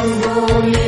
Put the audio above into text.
rangoli